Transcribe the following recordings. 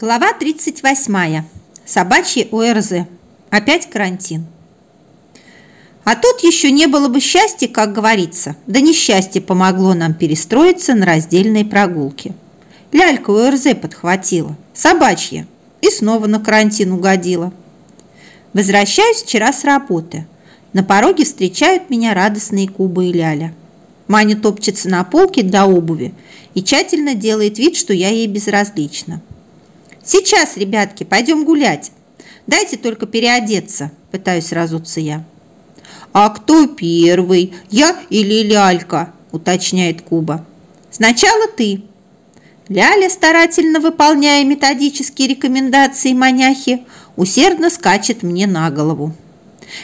Глава 38. Собачьи ОРЗ. Опять карантин. А тут еще не было бы счастья, как говорится. Да несчастье помогло нам перестроиться на раздельные прогулки. Лялька ОРЗ подхватила. Собачья. И снова на карантин угодила. Возвращаюсь вчера с работы. На пороге встречают меня радостные Куба и Ляля. Маня топчется на полке для обуви и тщательно делает вид, что я ей безразлична. «Сейчас, ребятки, пойдем гулять. Дайте только переодеться», – пытаюсь разуться я. «А кто первый, я или Лялька?» – уточняет Куба. «Сначала ты». Ляля, старательно выполняя методические рекомендации маняхи, усердно скачет мне на голову.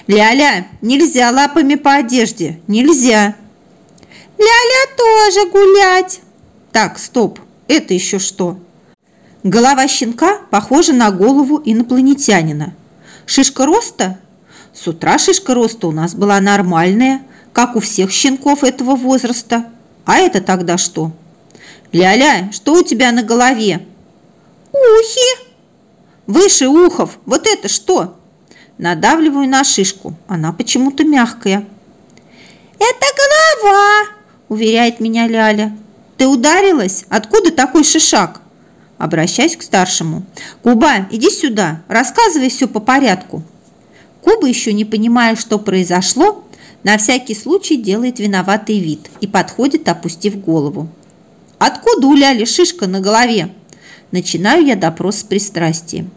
«Ляля, нельзя лапами по одежде, нельзя!» «Ляля тоже гулять!» «Так, стоп, это еще что?» Голова щенка похожа на голову инопланетянина. Шишка роста? С утра шишка роста у нас была нормальная, как у всех щенков этого возраста. А это тогда что? Ля-ля, что у тебя на голове? Ухи. Выше ухов. Вот это что? Надавливаю на шишку. Она почему-то мягкая. Это голова, уверяет меня Ляля. Ты ударилась? Откуда такой шишак? Обращаюсь к старшему. «Куба, иди сюда, рассказывай все по порядку». Куба, еще не понимая, что произошло, на всякий случай делает виноватый вид и подходит, опустив голову. «Откуда у Ляли шишка на голове?» Начинаю я допрос с пристрастием.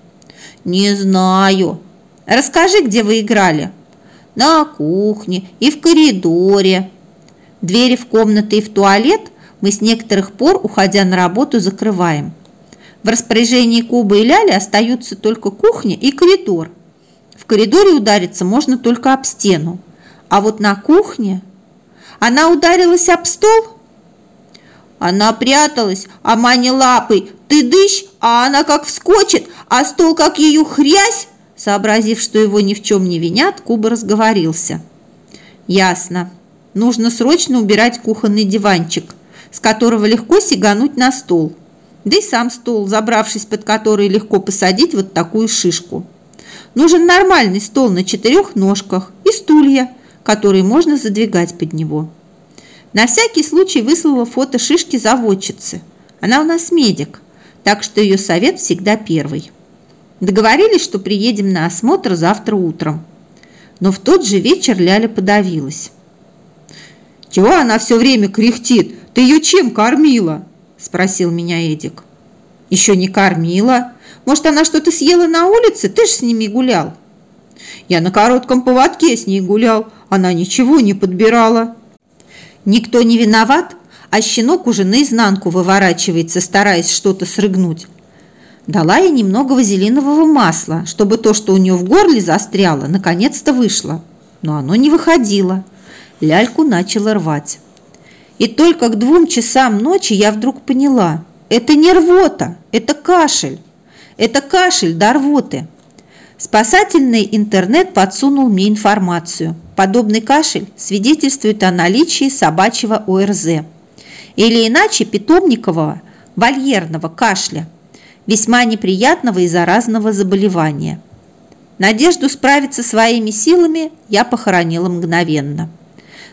«Не знаю». «Расскажи, где вы играли?» «На кухне и в коридоре». Двери в комнаты и в туалет мы с некоторых пор, уходя на работу, закрываем. В распоряжении Кубы и Ляли остаются только кухня и коридор. В коридоре удариться можно только об стену. А вот на кухне... Она ударилась об стол? Она пряталась, а Маня лапой. Ты дышь, а она как вскочит, а стол как ее хрясь. Сообразив, что его ни в чем не винят, Куба разговорился. Ясно. Нужно срочно убирать кухонный диванчик, с которого легко сигануть на стол да и сам стол, забравшись под который легко посадить вот такую шишку. Нужен нормальный стол на четырех ножках и стулья, которые можно задвигать под него. На всякий случай выслала фото шишки заводчицы. Она у нас медик, так что ее совет всегда первый. Договорились, что приедем на осмотр завтра утром. Но в тот же вечер Ляля подавилась. «Чего она все время кряхтит? Ты ее чем кормила?» – спросил меня Эдик. «Еще не кормила. Может, она что-то съела на улице? Ты ж с ними гулял». «Я на коротком поводке с ней гулял. Она ничего не подбирала». Никто не виноват, а щенок уже наизнанку выворачивается, стараясь что-то срыгнуть. Дала ей немного вазелинового масла, чтобы то, что у нее в горле застряло, наконец-то вышло. Но оно не выходило. Ляльку начала рвать. И только к двум часам ночи я вдруг поняла, это не рвота, это кашель. Это кашель до рвоты. Спасательный интернет подсунул мне информацию. Подобный кашель свидетельствует о наличии собачьего ОРЗ или иначе питомникового вольерного кашля, весьма неприятного и заразного заболевания. Надежду справиться своими силами я похоронила мгновенно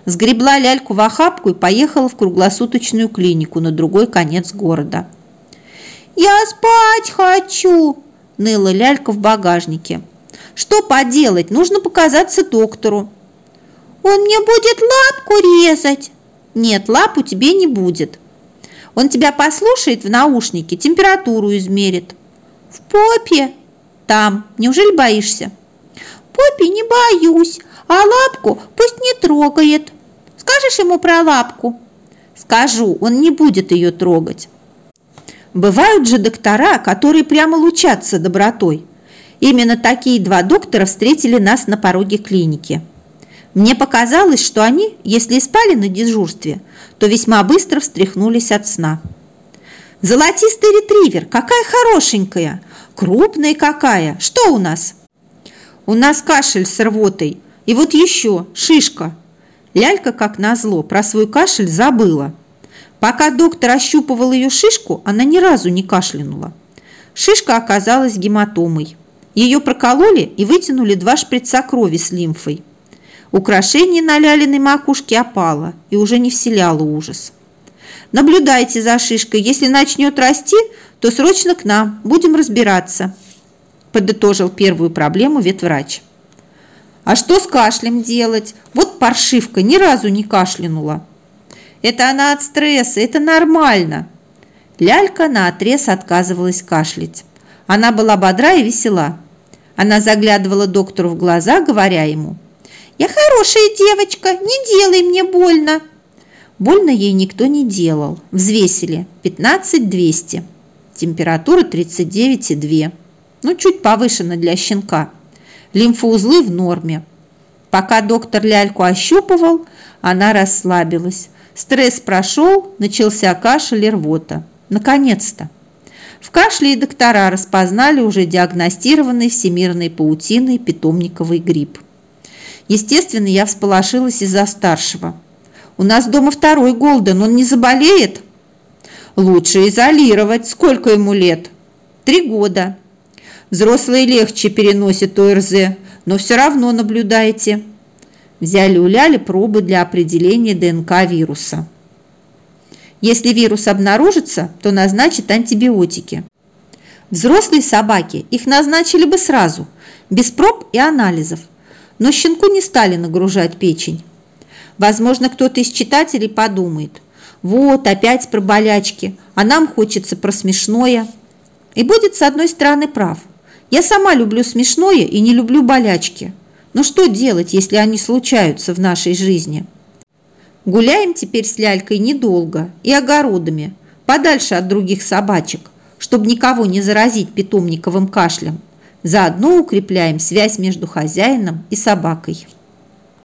сгребла ляльку в охапку и поехала в круглосуточную клинику на другой конец города. «Я спать хочу!» – ныла лялька в багажнике. «Что поделать? Нужно показаться доктору». «Он мне будет лапку резать!» «Нет, лапу тебе не будет. Он тебя послушает в наушнике, температуру измерит». «В попе?» «Там. Неужели боишься?» «Попе не боюсь, а лапку пусть не трогает». Скажешь ему про лапку?» «Скажу, он не будет ее трогать». Бывают же доктора, которые прямо лучатся добротой. Именно такие два доктора встретили нас на пороге клиники. Мне показалось, что они, если и спали на дежурстве, то весьма быстро встряхнулись от сна. «Золотистый ретривер! Какая хорошенькая! Крупная какая! Что у нас?» «У нас кашель с рвотой. И вот еще шишка!» Лялька, как назло, про свой кашель забыла. Пока доктор ощупывал ее шишку, она ни разу не кашлянула. Шишка оказалась гематомой. Ее прокололи и вытянули два шприца крови с лимфой. Украшение на Лялиной макушке опало и уже не вселяло ужас. Наблюдайте за шишкой. Если начнет расти, то срочно к нам. Будем разбираться», – подытожил первую проблему ветврач. «А что с кашлем делать? Вот паршивка ни разу не кашлянула». «Это она от стресса, это нормально». Лялька наотрез отказывалась кашлять. Она была бодра и весела. Она заглядывала доктору в глаза, говоря ему, «Я хорошая девочка, не делай мне больно». Больно ей никто не делал. Взвесили 15-200. Температура 39,2. Ну, чуть повышена для щенка. Лимфоузлы в норме. Пока доктор ляльку ощупывал, она расслабилась. Стресс прошел, начался кашель и рвота. Наконец-то. В кашле и доктора распознали уже диагностированный всемирной паутиной питомниковый грипп. Естественно, я всполошилась из-за старшего – у нас дома второй Голден, он не заболеет? Лучше изолировать. Сколько ему лет? Три года. Взрослые легче переносят ОРЗ, но все равно наблюдайте. Взяли у Ляли пробы для определения ДНК вируса. Если вирус обнаружится, то назначат антибиотики. Взрослые собаки их назначили бы сразу, без проб и анализов, но щенку не стали нагружать печень. Возможно, кто-то из читателей подумает, вот опять про болячки, а нам хочется про смешное. И будет с одной стороны прав. Я сама люблю смешное и не люблю болячки. Но что делать, если они случаются в нашей жизни? Гуляем теперь с лялькой недолго и огородами, подальше от других собачек, чтобы никого не заразить питомниковым кашлем. Заодно укрепляем связь между хозяином и собакой.